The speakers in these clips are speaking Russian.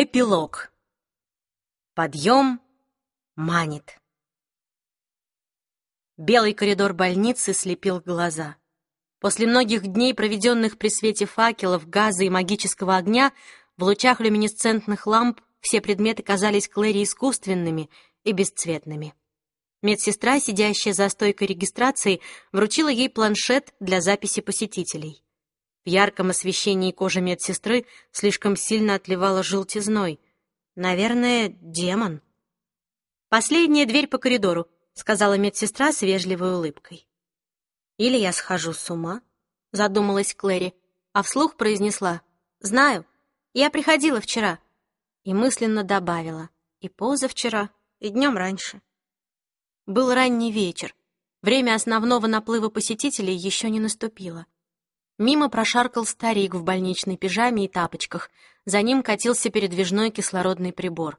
Эпилог. Подъем манит. Белый коридор больницы слепил глаза. После многих дней, проведенных при свете факелов, газа и магического огня, в лучах люминесцентных ламп все предметы казались Клэри искусственными и бесцветными. Медсестра, сидящая за стойкой регистрации, вручила ей планшет для записи посетителей. В ярком освещении кожа медсестры слишком сильно отливала желтизной. Наверное, демон. «Последняя дверь по коридору», — сказала медсестра с вежливой улыбкой. «Или я схожу с ума», — задумалась Клэри, а вслух произнесла. «Знаю, я приходила вчера». И мысленно добавила. И позавчера, и днем раньше. Был ранний вечер. Время основного наплыва посетителей еще не наступило. Мимо прошаркал старик в больничной пижаме и тапочках. За ним катился передвижной кислородный прибор.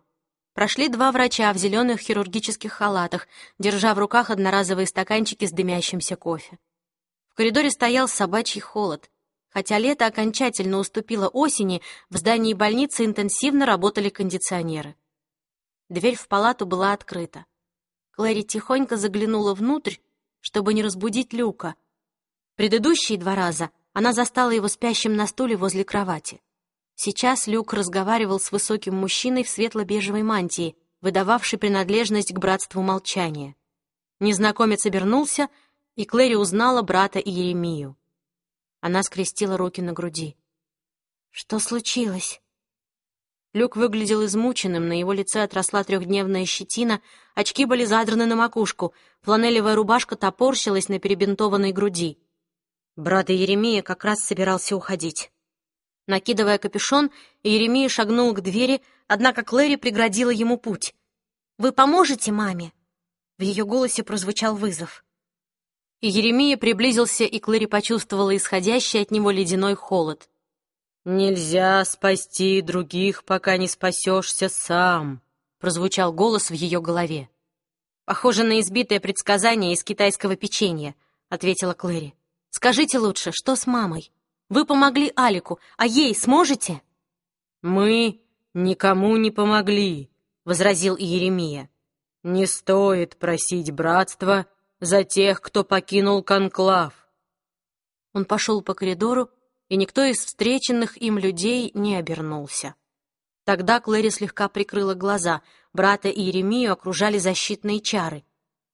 Прошли два врача в зеленых хирургических халатах, держа в руках одноразовые стаканчики с дымящимся кофе. В коридоре стоял собачий холод. Хотя лето окончательно уступило осени, в здании больницы интенсивно работали кондиционеры. Дверь в палату была открыта. Клэри тихонько заглянула внутрь, чтобы не разбудить Люка. Предыдущие два раза она застала его спящим на стуле возле кровати. Сейчас Люк разговаривал с высоким мужчиной в светло-бежевой мантии, выдававшей принадлежность к братству молчания. Незнакомец обернулся, и Клэри узнала брата Иеремию. Она скрестила руки на груди. «Что случилось?» Люк выглядел измученным, на его лице отросла трехдневная щетина, очки были задраны на макушку, фланелевая рубашка топорщилась на перебинтованной груди. Брат Еремия как раз собирался уходить. Накидывая капюшон, Еремия шагнул к двери, однако Клэри преградила ему путь. «Вы поможете маме?» В ее голосе прозвучал вызов. Еремия приблизился, и Клэри почувствовала исходящий от него ледяной холод. «Нельзя спасти других, пока не спасешься сам», — прозвучал голос в ее голове. «Похоже на избитое предсказание из китайского печенья», — ответила Клэри. «Скажите лучше, что с мамой? Вы помогли Алику, а ей сможете?» «Мы никому не помогли», — возразил Иеремия. «Не стоит просить братства за тех, кто покинул конклав». Он пошел по коридору, и никто из встреченных им людей не обернулся. Тогда Клэри слегка прикрыла глаза. Брата и Еремию окружали защитные чары.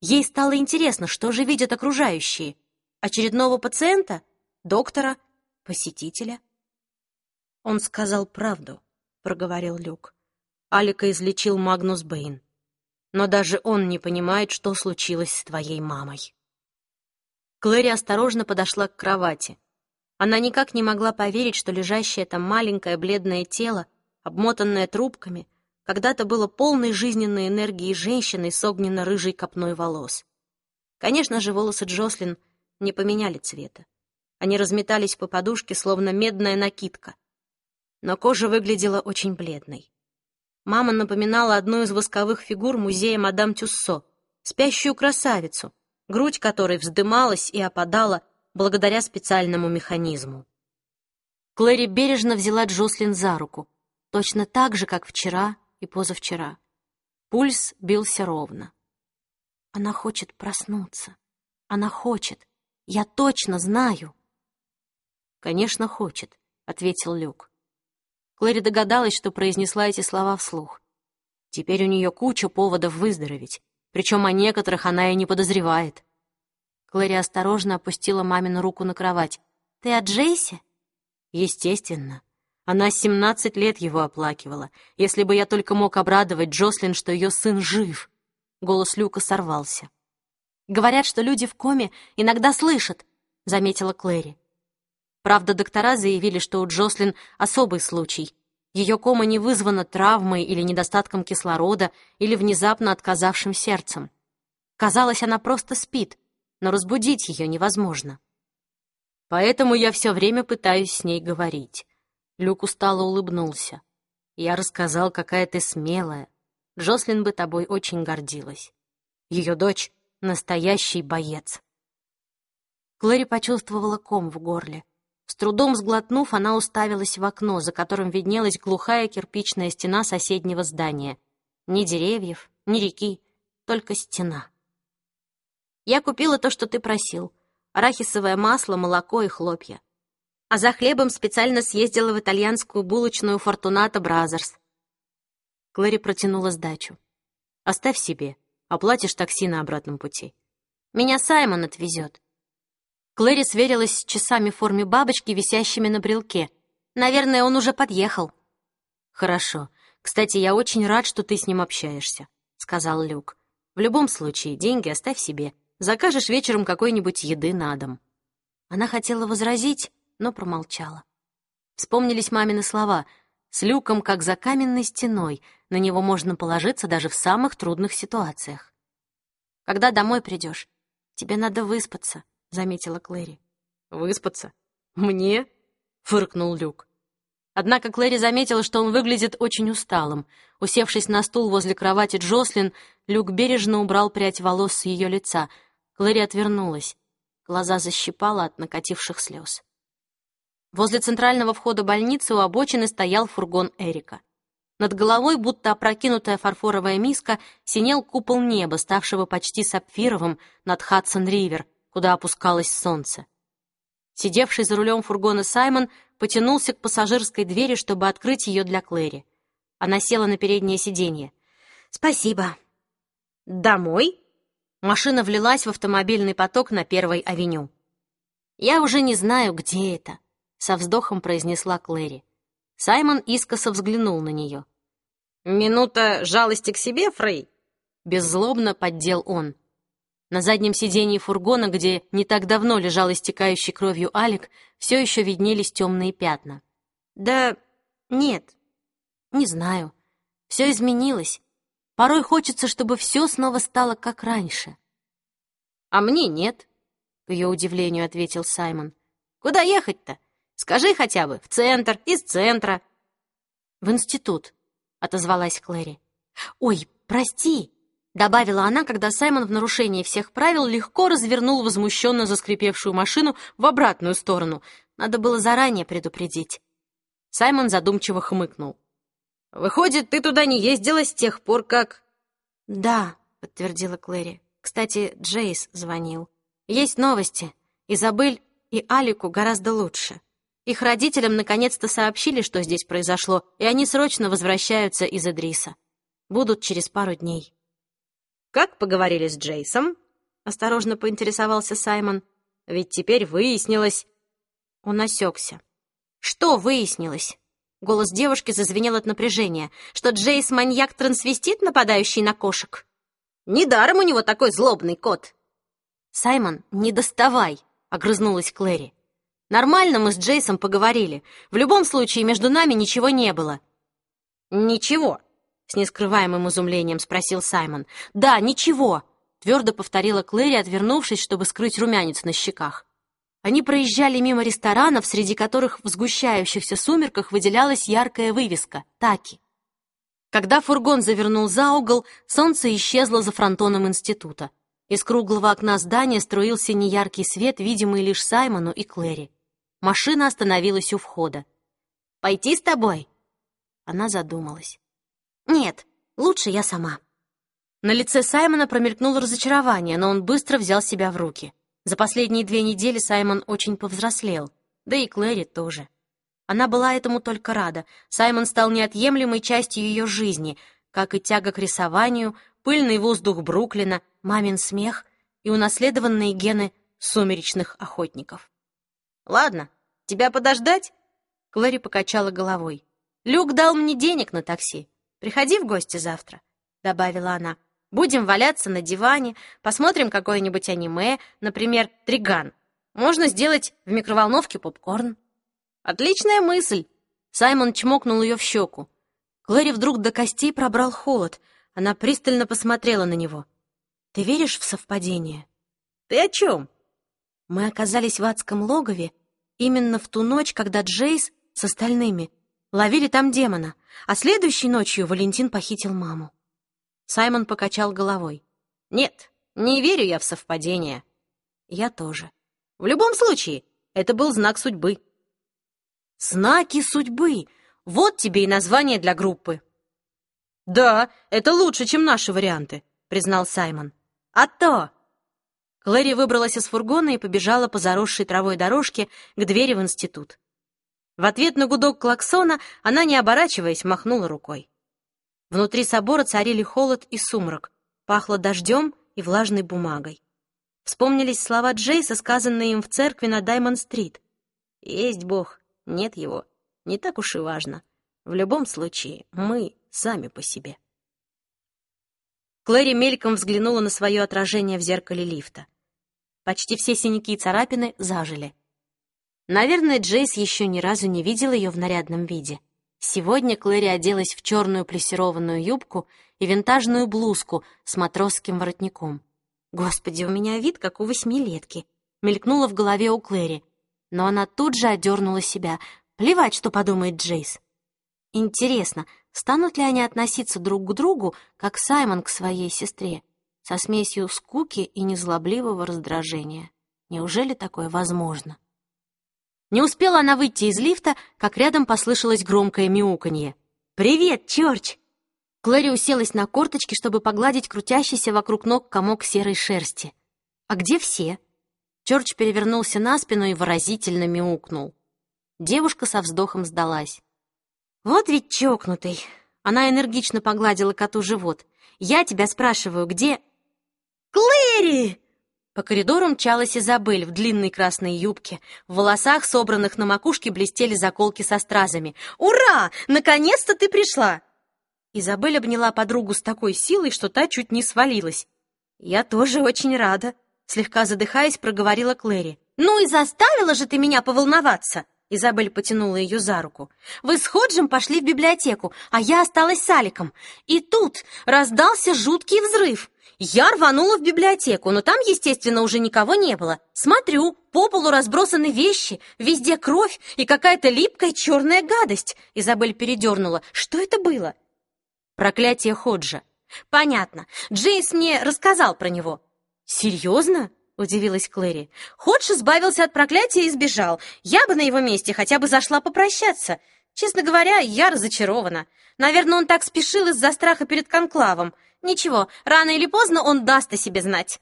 Ей стало интересно, что же видят окружающие. Очередного пациента? Доктора? Посетителя? Он сказал правду, проговорил Люк. Алика излечил Магнус Бэйн. Но даже он не понимает, что случилось с твоей мамой. Клэри осторожно подошла к кровати. Она никак не могла поверить, что лежащее там маленькое бледное тело, обмотанное трубками, когда-то было полной жизненной энергией женщины с огненно-рыжей копной волос. Конечно же, волосы Джослин не поменяли цвета. Они разметались по подушке, словно медная накидка. Но кожа выглядела очень бледной. Мама напоминала одну из восковых фигур музея мадам Тюссо, спящую красавицу, грудь которой вздымалась и опадала, благодаря специальному механизму. Клэри бережно взяла Джослин за руку, точно так же, как вчера и позавчера. Пульс бился ровно. Она хочет проснуться. Она хочет. Я точно знаю. Конечно, хочет, ответил Люк. Клэри догадалась, что произнесла эти слова вслух. Теперь у нее куча поводов выздороветь, причем о некоторых она и не подозревает. Клэри осторожно опустила мамину руку на кровать. «Ты о Джейсе?» «Естественно. Она семнадцать лет его оплакивала. Если бы я только мог обрадовать Джослин, что ее сын жив». Голос Люка сорвался. «Говорят, что люди в коме иногда слышат», — заметила Клэри. Правда, доктора заявили, что у Джослин особый случай. Ее кома не вызвана травмой или недостатком кислорода или внезапно отказавшим сердцем. Казалось, она просто спит, но разбудить ее невозможно. Поэтому я все время пытаюсь с ней говорить. Люк устало улыбнулся. Я рассказал, какая ты смелая. Джослин бы тобой очень гордилась. Ее дочь — настоящий боец. Клэри почувствовала ком в горле. С трудом сглотнув, она уставилась в окно, за которым виднелась глухая кирпичная стена соседнего здания. Ни деревьев, ни реки, только стена. «Я купила то, что ты просил. Арахисовое масло, молоко и хлопья. А за хлебом специально съездила в итальянскую булочную «Fortunato Brothers». Клэри протянула сдачу. «Оставь себе. Оплатишь такси на обратном пути. Меня Саймон отвезет. Клэри сверилась с часами в форме бабочки, висящими на брелке. «Наверное, он уже подъехал». «Хорошо. Кстати, я очень рад, что ты с ним общаешься», — сказал Люк. «В любом случае, деньги оставь себе. Закажешь вечером какой-нибудь еды на дом». Она хотела возразить, но промолчала. Вспомнились мамины слова. «С Люком, как за каменной стеной, на него можно положиться даже в самых трудных ситуациях». «Когда домой придешь, тебе надо выспаться», заметила Клэри. «Выспаться? Мне?» — фыркнул Люк. Однако Клэри заметила, что он выглядит очень усталым. Усевшись на стул возле кровати Джослин, Люк бережно убрал прядь волос с ее лица. Клэри отвернулась. Глаза защипала от накативших слез. Возле центрального входа больницы у обочины стоял фургон Эрика. Над головой, будто опрокинутая фарфоровая миска, синел купол неба, ставшего почти сапфировым над Хадсон-Ривер, куда опускалось солнце. Сидевший за рулем фургона Саймон потянулся к пассажирской двери, чтобы открыть ее для Клэри. Она села на переднее сиденье. «Спасибо». «Домой?» Машина влилась в автомобильный поток на Первой авеню. «Я уже не знаю, где это», — со вздохом произнесла Клэри. Саймон искоса взглянул на нее. «Минута жалости к себе, Фрей?» Беззлобно поддел он. На заднем сидении фургона, где не так давно лежал истекающий кровью Алик, все еще виднелись темные пятна. «Да нет, не знаю. Все изменилось. Порой хочется, чтобы все снова стало как раньше». «А мне нет», — к ее удивлению ответил Саймон. «Куда ехать-то? Скажи хотя бы, в центр, из центра». «В институт», — отозвалась Клэри. «Ой, прости!» добавила она, когда Саймон в нарушении всех правил легко развернул возмущенно заскрипевшую машину в обратную сторону. Надо было заранее предупредить. Саймон задумчиво хмыкнул. «Выходит, ты туда не ездила с тех пор, как...» «Да», — подтвердила Клэри. «Кстати, Джейс звонил. Есть новости. Изабель и Алику гораздо лучше. Их родителям наконец-то сообщили, что здесь произошло, и они срочно возвращаются из Эдриса. Будут через пару дней». «Как поговорили с Джейсом?» — осторожно поинтересовался Саймон. «Ведь теперь выяснилось...» Он осекся. «Что выяснилось?» Голос девушки зазвенел от напряжения. «Что Джейс — маньяк-трансвестит, нападающий на кошек?» «Недаром у него такой злобный кот!» «Саймон, не доставай!» — огрызнулась Клэри. «Нормально мы с Джейсом поговорили. В любом случае, между нами ничего не было». «Ничего», — с нескрываемым изумлением спросил Саймон. «Да, ничего», — твердо повторила Клэри, отвернувшись, чтобы скрыть румянец на щеках. Они проезжали мимо ресторанов, среди которых в сгущающихся сумерках выделялась яркая вывеска «Таки». Когда фургон завернул за угол, солнце исчезло за фронтоном института. Из круглого окна здания струился неяркий свет, видимый лишь Саймону и Клэри. Машина остановилась у входа. «Пойти с тобой?» Она задумалась. «Нет, лучше я сама». На лице Саймона промелькнуло разочарование, но он быстро взял себя в руки. За последние две недели Саймон очень повзрослел, да и Клэри тоже. Она была этому только рада. Саймон стал неотъемлемой частью ее жизни, как и тяга к рисованию, пыльный воздух Бруклина, мамин смех и унаследованные гены сумеречных охотников. «Ладно, тебя подождать?» Клэри покачала головой. «Люк дал мне денег на такси. Приходи в гости завтра», — добавила она. «Будем валяться на диване, посмотрим какое-нибудь аниме, например, «Триган». Можно сделать в микроволновке попкорн». «Отличная мысль!» Саймон чмокнул ее в щеку. Глэри вдруг до костей пробрал холод. Она пристально посмотрела на него. «Ты веришь в совпадение?» «Ты о чем?» Мы оказались в адском логове именно в ту ночь, когда Джейс с остальными ловили там демона, а следующей ночью Валентин похитил маму. Саймон покачал головой. «Нет, не верю я в совпадение». «Я тоже». «В любом случае, это был знак судьбы. Знаки судьбы. Вот тебе и название для группы. Да, это лучше, чем наши варианты, признал Саймон. А то! Клэри выбралась из фургона и побежала по заросшей травой дорожке к двери в институт. В ответ на гудок клаксона она, не оборачиваясь, махнула рукой. Внутри собора царили холод и сумрак, пахло дождем и влажной бумагой. Вспомнились слова Джейса, сказанные им в церкви на Даймонд-стрит. «Есть Бог, нет его, не так уж и важно. В любом случае, мы сами по себе». Клэри мельком взглянула на свое отражение в зеркале лифта. Почти все синяки и царапины зажили. Наверное, Джейс еще ни разу не видел ее в нарядном виде. Сегодня Клэри оделась в черную плессированную юбку и винтажную блузку с матросским воротником. «Господи, у меня вид, как у восьмилетки!» мелькнула в голове у Клэри, но она тут же одернула себя. Плевать, что подумает Джейс. Интересно, станут ли они относиться друг к другу, как Саймон к своей сестре, со смесью скуки и незлобливого раздражения? Неужели такое возможно? Не успела она выйти из лифта, как рядом послышалось громкое мяуканье. «Привет, Чёрч!» Клэри уселась на корточки, чтобы погладить крутящийся вокруг ног комок серой шерсти. «А где все?» Чёрч перевернулся на спину и выразительно мяукнул. Девушка со вздохом сдалась. «Вот ведь чокнутый!» Она энергично погладила коту живот. «Я тебя спрашиваю, где...» «Клэри!» По коридору мчалась Изабель в длинной красной юбке. В волосах, собранных на макушке, блестели заколки со стразами. «Ура! Наконец-то ты пришла!» Изабель обняла подругу с такой силой, что та чуть не свалилась. «Я тоже очень рада», — слегка задыхаясь, проговорила Клэри. «Ну и заставила же ты меня поволноваться!» Изабель потянула ее за руку. «Вы с Ходжем пошли в библиотеку, а я осталась с Аликом. И тут раздался жуткий взрыв. Я рванула в библиотеку, но там, естественно, уже никого не было. Смотрю, по полу разбросаны вещи, везде кровь и какая-то липкая черная гадость. Изабель передернула. Что это было? Проклятие Ходжа. Понятно. Джейс мне рассказал про него. Серьезно? Удивилась Клэри. Ходж избавился от проклятия и сбежал. Я бы на его месте хотя бы зашла попрощаться. Честно говоря, я разочарована. Наверное, он так спешил из-за страха перед конклавом. Ничего, рано или поздно он даст о себе знать.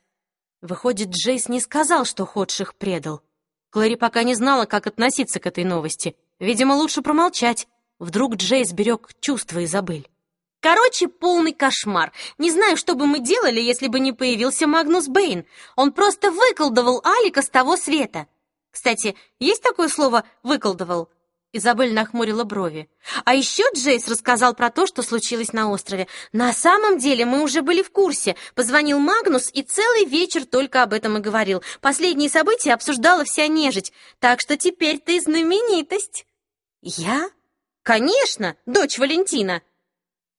Выходит, Джейс не сказал, что Ходж их предал. Клэри пока не знала, как относиться к этой новости. Видимо, лучше промолчать. Вдруг Джейс берег чувства Изабель. Короче, полный кошмар. Не знаю, что бы мы делали, если бы не появился Магнус Бэйн. Он просто выколдовал Алика с того света. Кстати, есть такое слово «выколдовал»? Изабель нахмурила брови. А еще Джейс рассказал про то, что случилось на острове. На самом деле мы уже были в курсе. Позвонил Магнус и целый вечер только об этом и говорил. Последние события обсуждала вся нежить. Так что теперь ты знаменитость. Я? Конечно, дочь Валентина.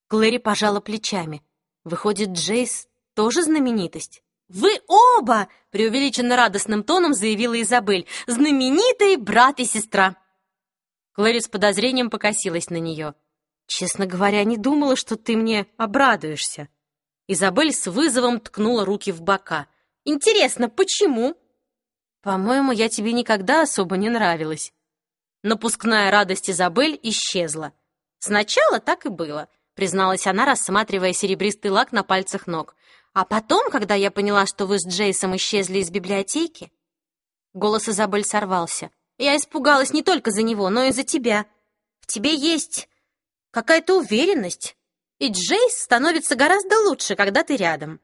Клэри пожала плечами. Выходит, Джейс тоже знаменитость. «Вы оба!» — преувеличенно радостным тоном заявила Изабель. «Знаменитые брат и сестра!» Клэри с подозрением покосилась на нее. «Честно говоря, не думала, что ты мне обрадуешься». Изабель с вызовом ткнула руки в бока. «Интересно, почему?» «По-моему, я тебе никогда особо не нравилась». Напускная радость Изабель исчезла. «Сначала так и было», — призналась она, рассматривая серебристый лак на пальцах ног. «А потом, когда я поняла, что вы с Джейсом исчезли из библиотеки...» Голос Изабель сорвался. Я испугалась не только за него, но и за тебя. В тебе есть какая-то уверенность, и Джейс становится гораздо лучше, когда ты рядом».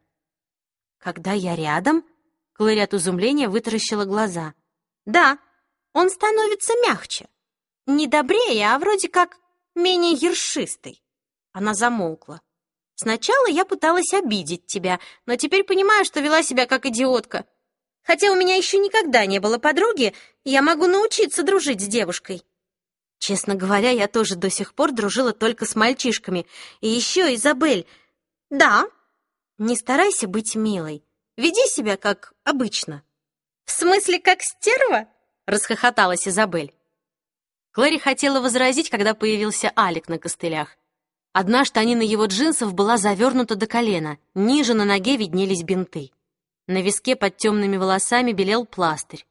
«Когда я рядом?» Клэри от изумления вытаращила глаза. «Да, он становится мягче. Не добрее, а вроде как менее ершистый». Она замолкла. «Сначала я пыталась обидеть тебя, но теперь понимаю, что вела себя как идиотка. Хотя у меня еще никогда не было подруги, я могу научиться дружить с девушкой. Честно говоря, я тоже до сих пор дружила только с мальчишками. И еще, Изабель, да, не старайся быть милой. Веди себя как обычно. В смысле, как стерва? Расхохоталась Изабель. Клэри хотела возразить, когда появился Алик на костылях. Одна штанина его джинсов была завернута до колена, ниже на ноге виднелись бинты. На виске под темными волосами белел пластырь.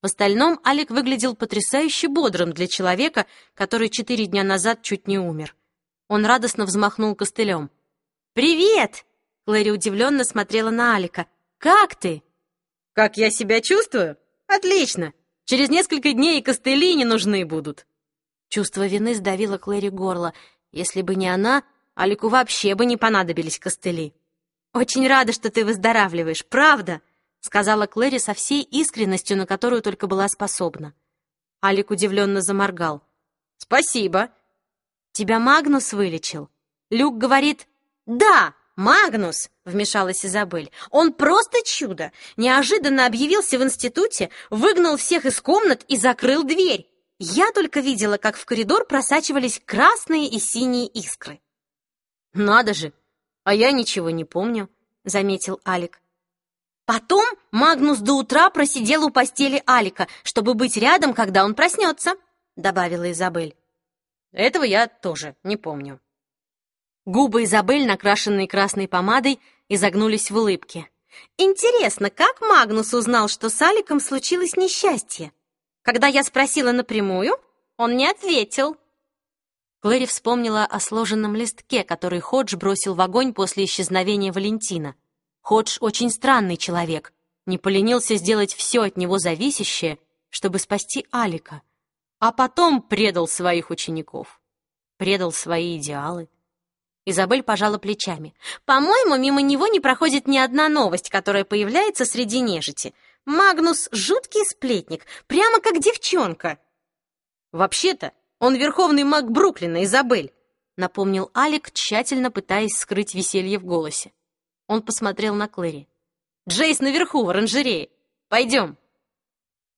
В остальном Алик выглядел потрясающе бодрым для человека, который четыре дня назад чуть не умер. Он радостно взмахнул костылем. «Привет!» Клэри удивленно смотрела на Алика. «Как ты?» «Как я себя чувствую? Отлично! Через несколько дней и костыли не нужны будут!» Чувство вины сдавило Клэри горло. Если бы не она, Алику вообще бы не понадобились костыли. «Очень рада, что ты выздоравливаешь, правда!» сказала Клэри со всей искренностью, на которую только была способна. Алик удивленно заморгал. «Спасибо!» «Тебя Магнус вылечил?» Люк говорит «Да, Магнус!» — вмешалась Изабель. «Он просто чудо! Неожиданно объявился в институте, выгнал всех из комнат и закрыл дверь. Я только видела, как в коридор просачивались красные и синие искры». «Надо же! А я ничего не помню», — заметил Алик. Потом Магнус до утра просидел у постели Алика, чтобы быть рядом, когда он проснется», — добавила Изабель. «Этого я тоже не помню». Губы Изабель, накрашенные красной помадой, изогнулись в улыбке. «Интересно, как Магнус узнал, что с Аликом случилось несчастье? Когда я спросила напрямую, он не ответил». Клэри вспомнила о сложенном листке, который Ходж бросил в огонь после исчезновения Валентина. Ходж очень странный человек, не поленился сделать все от него зависящее, чтобы спасти Алика, а потом предал своих учеников, предал свои идеалы. Изабель пожала плечами. «По-моему, мимо него не проходит ни одна новость, которая появляется среди нежити. Магнус — жуткий сплетник, прямо как девчонка». «Вообще-то он верховный маг Бруклина, Изабель», — напомнил Алик, тщательно пытаясь скрыть веселье в голосе. Он посмотрел на Клэри. «Джейс наверху, в оранжерее. Пойдем».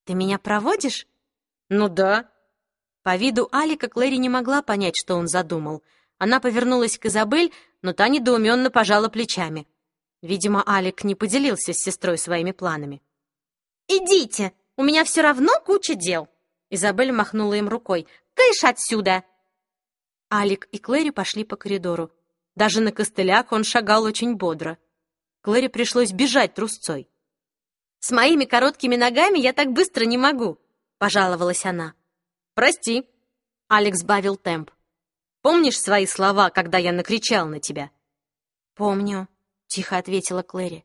«Ты меня проводишь?» «Ну да». По виду Алика Клэри не могла понять, что он задумал. Она повернулась к Изабель, но та недоуменно пожала плечами. Видимо, Алик не поделился с сестрой своими планами. «Идите, у меня все равно куча дел!» Изабель махнула им рукой. «Кыш отсюда!» Алик и Клэри пошли по коридору. Даже на костылях он шагал очень бодро. Клэри пришлось бежать трусцой. «С моими короткими ногами я так быстро не могу», — пожаловалась она. «Прости», — Алекс сбавил темп. «Помнишь свои слова, когда я накричал на тебя?» «Помню», — тихо ответила Клэри.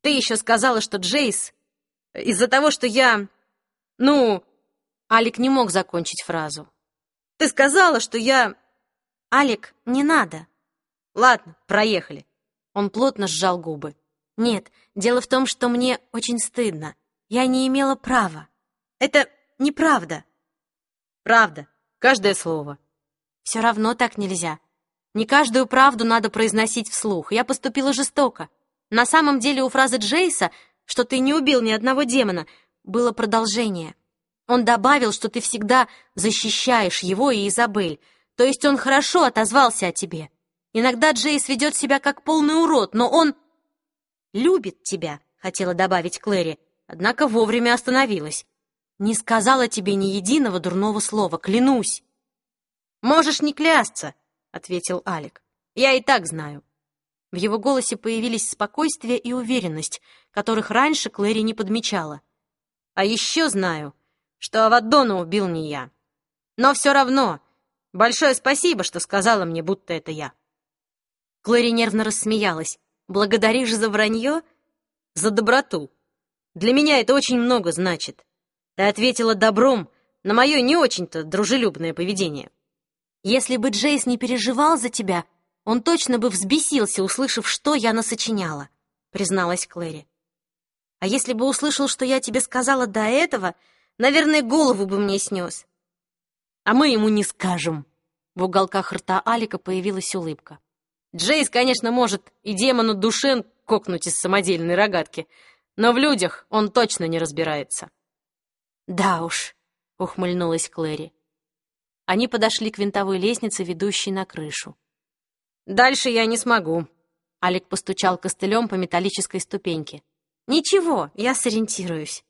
«Ты еще сказала, что Джейс... Из-за того, что я... Ну...» Алик не мог закончить фразу. «Ты сказала, что я...» «Алик, не надо», Ладно, проехали. Он плотно сжал губы. Нет, дело в том, что мне очень стыдно. Я не имела права. Это неправда. Правда. Каждое слово. Все равно так нельзя. Не каждую правду надо произносить вслух. Я поступила жестоко. На самом деле у фразы Джейса, что ты не убил ни одного демона, было продолжение. Он добавил, что ты всегда защищаешь его и Изабель. То есть он хорошо отозвался о тебе. Иногда Джейс ведет себя как полный урод, но он любит тебя, хотела добавить Клэри, однако вовремя остановилась. Не сказала тебе ни единого дурного слова, клянусь. Можешь не клясться, ответил Алик. Я и так знаю. В его голосе появились спокойствие и уверенность, которых раньше Клэри не подмечала. А еще знаю, что Аваддона убил не я. Но все равно, большое спасибо, что сказала мне, будто это я. Клэри нервно рассмеялась. «Благодаришь за вранье?» «За доброту. Для меня это очень много значит. Ты ответила добром на мое не очень-то дружелюбное поведение». «Если бы Джейс не переживал за тебя, он точно бы взбесился, услышав, что я насочиняла», — призналась Клэри. «А если бы услышал, что я тебе сказала до этого, наверное, голову бы мне снес». «А мы ему не скажем». В уголках рта Алика появилась улыбка. Джейс, конечно, может и демону Душен кокнуть из самодельной рогатки, но в людях он точно не разбирается. «Да уж», — ухмыльнулась Клэри. Они подошли к винтовой лестнице, ведущей на крышу. «Дальше я не смогу», — Алик постучал костылем по металлической ступеньке. «Ничего, я сориентируюсь».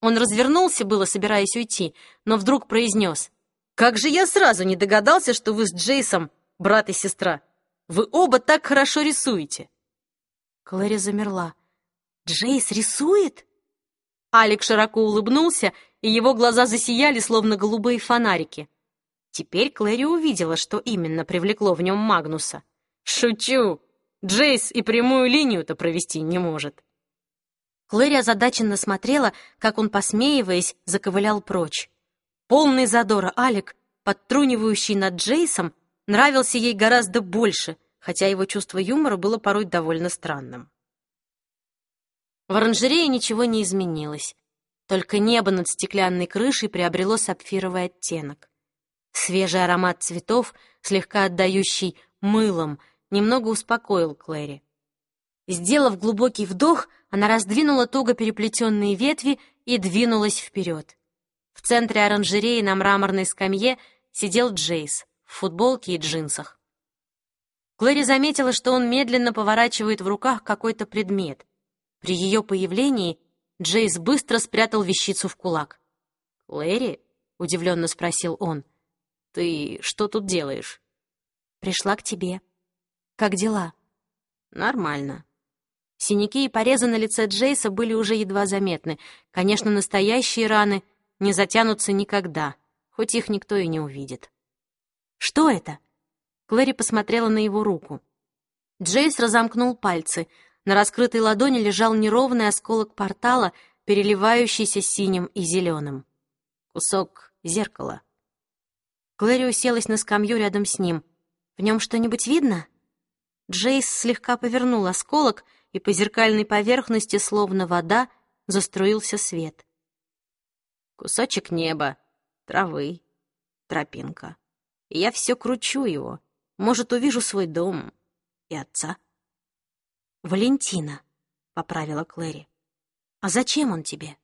Он развернулся, было собираясь уйти, но вдруг произнес. «Как же я сразу не догадался, что вы с Джейсом брат и сестра!» Вы оба так хорошо рисуете!» Клэри замерла. «Джейс рисует?» Алик широко улыбнулся, и его глаза засияли, словно голубые фонарики. Теперь Клэри увидела, что именно привлекло в нем Магнуса. «Шучу! Джейс и прямую линию-то провести не может». Клэри озадаченно смотрела, как он, посмеиваясь, заковылял прочь. Полный задора Алик, подтрунивающий над Джейсом, нравился ей гораздо больше, хотя его чувство юмора было порой довольно странным. В оранжерее ничего не изменилось. Только небо над стеклянной крышей приобрело сапфировый оттенок. Свежий аромат цветов, слегка отдающий мылом, немного успокоил Клэри. Сделав глубокий вдох, она раздвинула туго переплетенные ветви и двинулась вперед. В центре оранжереи на мраморной скамье сидел Джейс в футболке и джинсах. Клэри заметила, что он медленно поворачивает в руках какой-то предмет. При ее появлении Джейс быстро спрятал вещицу в кулак. «Клэри?» — удивленно спросил он. «Ты что тут делаешь?» «Пришла к тебе. Как дела?» «Нормально». Синяки и порезы на лице Джейса были уже едва заметны. Конечно, настоящие раны не затянутся никогда, хоть их никто и не увидит. «Что это?» Клэри посмотрела на его руку. Джейс разомкнул пальцы — на раскрытой ладони лежал неровный осколок портала, переливающийся синим и зеленым. Кусок зеркала. Клэри уселась на скамью рядом с ним. «В нем что-нибудь видно?» Джейс слегка повернул осколок, и по зеркальной поверхности, словно вода, заструился свет. Кусочек неба, травы, тропинка. И я все кручу его. Может, увижу свой дом и отца. «Валентина», — поправила Клэри. «А зачем он тебе?»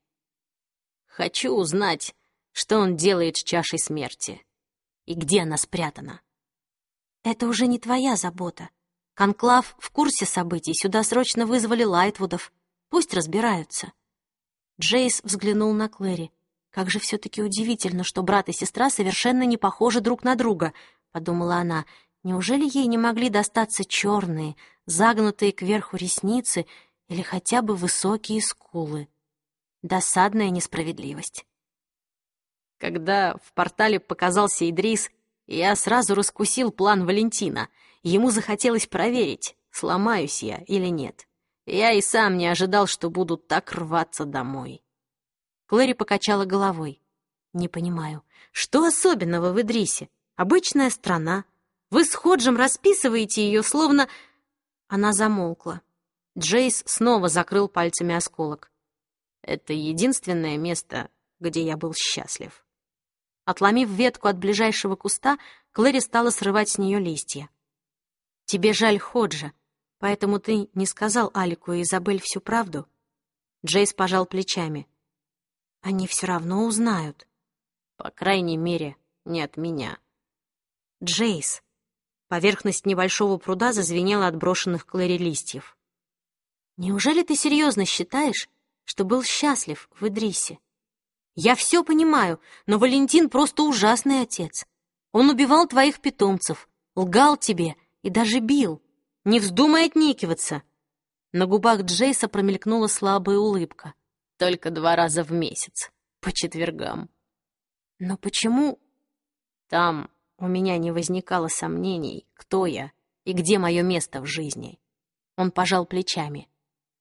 «Хочу узнать, что он делает с чашей смерти и где она спрятана». «Это уже не твоя забота. Конклав в курсе событий, сюда срочно вызвали Лайтвудов. Пусть разбираются». Джейс взглянул на Клэри. «Как же все-таки удивительно, что брат и сестра совершенно не похожи друг на друга», — подумала она. «Неужели ей не могли достаться черные, загнутые кверху ресницы или хотя бы высокие скулы. Досадная несправедливость. Когда в портале показался Идрис, я сразу раскусил план Валентина. Ему захотелось проверить, сломаюсь я или нет. Я и сам не ожидал, что буду так рваться домой. Клэри покачала головой. «Не понимаю, что особенного в Идрисе? Обычная страна. Вы с Ходжем расписываете ее, словно она замолкла. Джейс снова закрыл пальцами осколок. «Это единственное место, где я был счастлив». Отломив ветку от ближайшего куста, Клэри стала срывать с нее листья. «Тебе жаль Ходжа, поэтому ты не сказал Алику и Изабель всю правду?» Джейс пожал плечами. «Они все равно узнают». «По крайней мере, не от меня». «Джейс, Поверхность небольшого пруда зазвенела от брошенных Клэри листьев. «Неужели ты серьезно считаешь, что был счастлив в Идрисе? Я все понимаю, но Валентин просто ужасный отец. Он убивал твоих питомцев, лгал тебе и даже бил. Не вздумай отнекиваться». На губах Джейса промелькнула слабая улыбка. «Только два раза в месяц, по четвергам». «Но почему...» «Там у меня не возникало сомнений, кто я и где мое место в жизни. Он пожал плечами.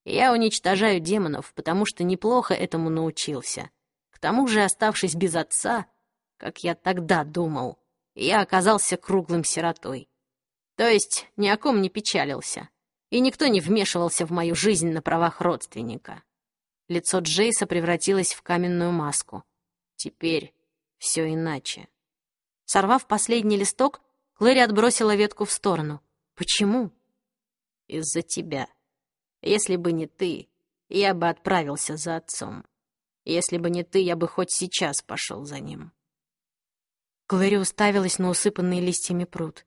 Я уничтожаю демонов, потому что неплохо этому научился. К тому же, оставшись без отца, как я тогда думал, я оказался круглым сиротой. То есть ни о ком не печалился, и никто не вмешивался в мою жизнь на правах родственника. Лицо Джейса превратилось в каменную маску. Теперь все иначе. Сорвав последний листок, Клэри отбросила ветку в сторону. «Почему?» «Из-за тебя. Если бы не ты, я бы отправился за отцом. Если бы не ты, я бы хоть сейчас пошел за ним». Клэри уставилась на усыпанный листьями пруд.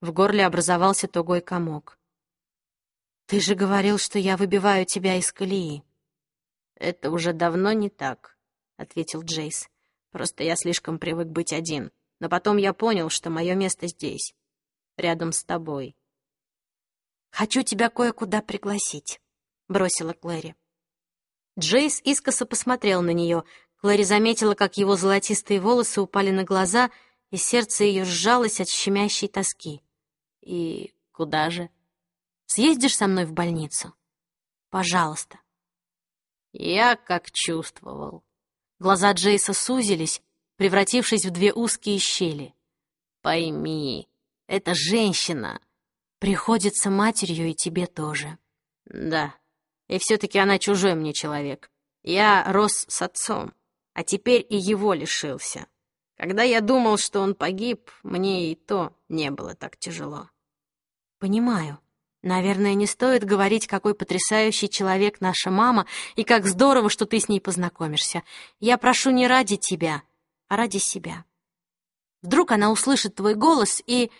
В горле образовался тугой комок. «Ты же говорил, что я выбиваю тебя из колеи». «Это уже давно не так», — ответил Джейс. «Просто я слишком привык быть один но потом я понял, что мое место здесь, рядом с тобой. «Хочу тебя кое-куда пригласить», — бросила Клэри. Джейс искоса посмотрел на нее. Клэри заметила, как его золотистые волосы упали на глаза, и сердце ее сжалось от щемящей тоски. «И куда же? Съездишь со мной в больницу? Пожалуйста». Я как чувствовал. Глаза Джейса сузились, превратившись в две узкие щели. Пойми, эта женщина приходится матерью и тебе тоже. Да, и все-таки она чужой мне человек. Я рос с отцом, а теперь и его лишился. Когда я думал, что он погиб, мне и то не было так тяжело. Понимаю. Наверное, не стоит говорить, какой потрясающий человек наша мама, и как здорово, что ты с ней познакомишься. Я прошу не ради тебя, а ради себя. Вдруг она услышит твой голос и...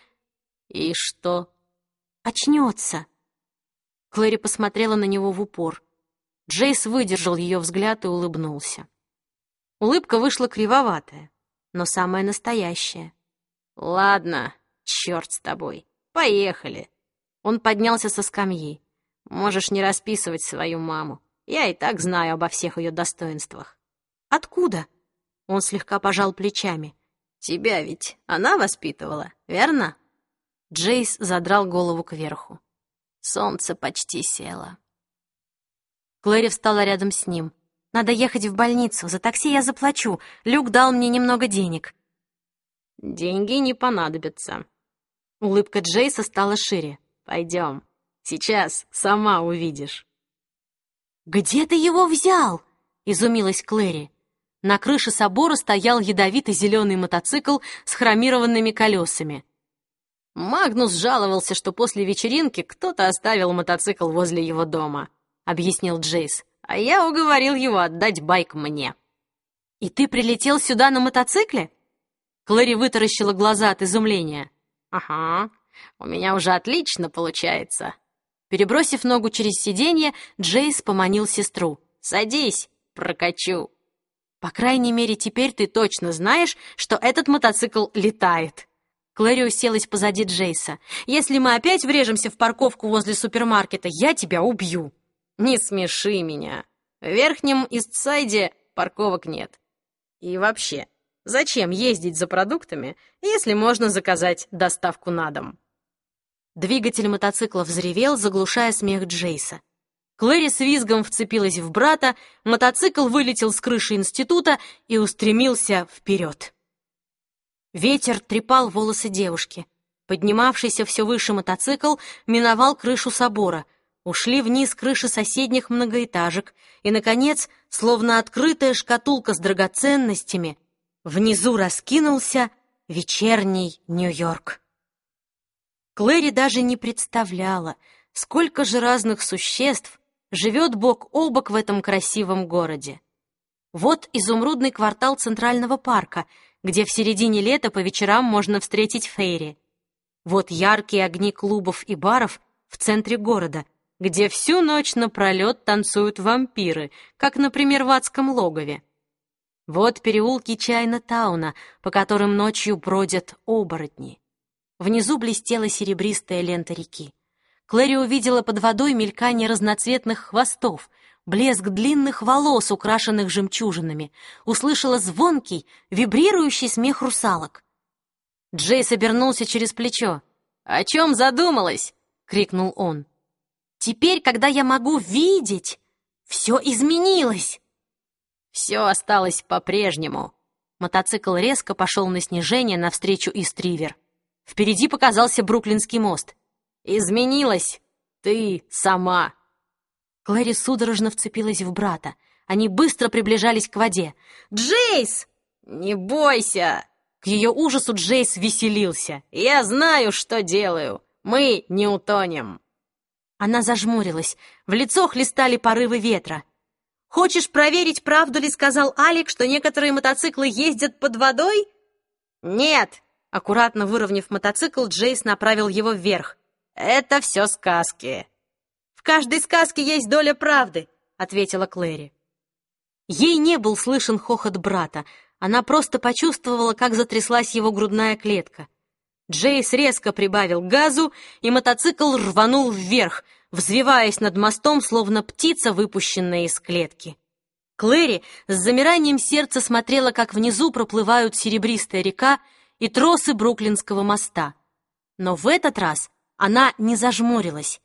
И что? Очнется. Клэри посмотрела на него в упор. Джейс выдержал ее взгляд и улыбнулся. Улыбка вышла кривоватая, но самая настоящая. «Ладно, черт с тобой, поехали!» Он поднялся со скамьи. «Можешь не расписывать свою маму. Я и так знаю обо всех ее достоинствах». «Откуда?» Он слегка пожал плечами. «Тебя ведь она воспитывала, верно?» Джейс задрал голову кверху. Солнце почти село. Клэри встала рядом с ним. «Надо ехать в больницу. За такси я заплачу. Люк дал мне немного денег». «Деньги не понадобятся». Улыбка Джейса стала шире. Пойдем. Сейчас сама увидишь». «Где ты его взял?» — изумилась Клэри. На крыше собора стоял ядовитый зеленый мотоцикл с хромированными колесами. Магнус жаловался, что после вечеринки кто-то оставил мотоцикл возле его дома, объяснил Джейс. А я уговорил его отдать байк мне. «И ты прилетел сюда на мотоцикле?» Клэри вытаращила глаза от изумления. «Ага, у меня уже отлично получается». Перебросив ногу через сиденье, Джейс поманил сестру. «Садись, прокачу». «По крайней мере, теперь ты точно знаешь, что этот мотоцикл летает». Клэри уселась позади Джейса. «Если мы опять врежемся в парковку возле супермаркета, я тебя убью». «Не смеши меня. В Верхнем Истсайде парковок нет. И вообще, зачем ездить за продуктами, если можно заказать доставку на дом?» Двигатель мотоцикла взревел, заглушая смех Джейса. Клэри с визгом вцепилась в брата, мотоцикл вылетел с крыши института и устремился вперед. Ветер трепал волосы девушки. Поднимавшийся все выше мотоцикл миновал крышу собора, ушли вниз крыши соседних многоэтажек и, наконец, словно открытая шкатулка с драгоценностями, внизу раскинулся вечерний Нью-Йорк. Клэри даже не представляла, сколько же разных существ живет бок о бок в этом красивом городе. Вот изумрудный квартал Центрального парка, где в середине лета по вечерам можно встретить фейри. Вот яркие огни клубов и баров в центре города, где всю ночь напролет танцуют вампиры, как, например, в адском логове. Вот переулки Чайна-тауна, по которым ночью бродят оборотни. Внизу блестела серебристая лента реки. Клэри увидела под водой мелькание разноцветных хвостов, блеск длинных волос, украшенных жемчужинами, услышала звонкий, вибрирующий смех русалок. Джейс обернулся через плечо. «О чем задумалась?» — крикнул он. «Теперь, когда я могу видеть, все изменилось!» Все осталось по-прежнему. Мотоцикл резко пошел на снижение навстречу Истривер. Впереди показался Бруклинский мост. «Изменилась ты сама!» Клэри судорожно вцепилась в брата. Они быстро приближались к воде. «Джейс!» «Не бойся!» К ее ужасу Джейс веселился. «Я знаю, что делаю. Мы не утонем!» Она зажмурилась. В лицо хлестали порывы ветра. «Хочешь проверить, правду ли сказал Алик, что некоторые мотоциклы ездят под водой?» «Нет!» Аккуратно выровняв мотоцикл, Джейс направил его вверх. «Это все сказки!» «В каждой сказке есть доля правды», — ответила Клэри. Ей не был слышен хохот брата. Она просто почувствовала, как затряслась его грудная клетка. Джейс резко прибавил газу, и мотоцикл рванул вверх, взвиваясь над мостом, словно птица, выпущенная из клетки. Клэри с замиранием сердца смотрела, как внизу проплывают серебристая река и тросы Бруклинского моста. Но в этот раз она не зажмурилась.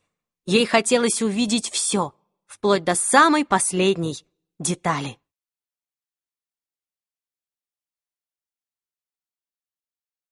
Ей хотелось увидеть все, вплоть до самой последней детали.